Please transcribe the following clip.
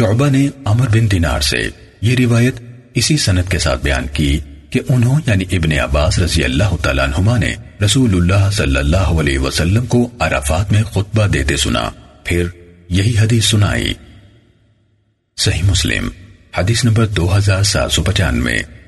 شعبہ نے عمر بن دینار سے یہ روایت اسی سنت کے ساتھ بیان کی کہ انہوں یعنی ابن عباس رضی اللہ تعالیٰ عنہما نے رسول اللہ صلی اللہ علیہ وسلم کو عرفات میں خطبہ دیتے سنا۔ پھر یہی حدیث سنائی۔ صحیح مسلم، حدیث نمبر دو ہزار سات سو پچانوے۔